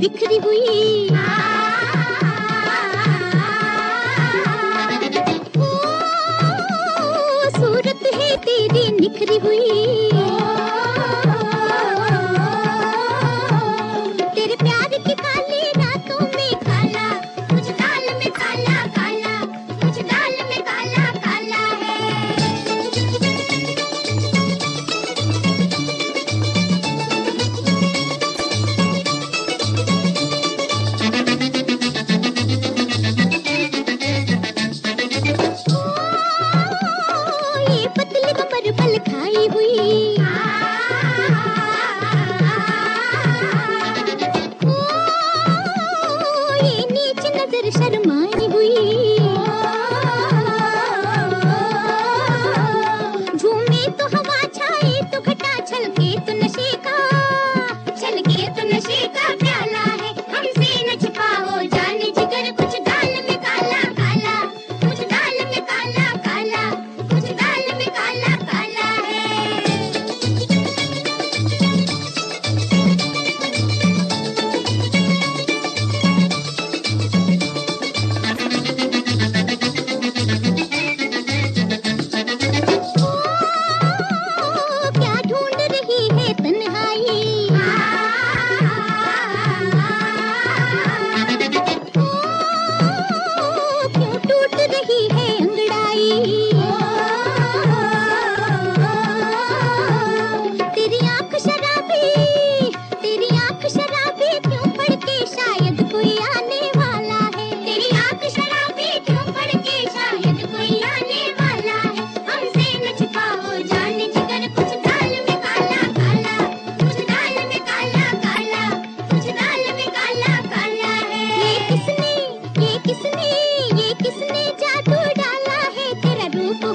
बिखरी हुई। सूरत है तेरी निखरी हुई।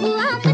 love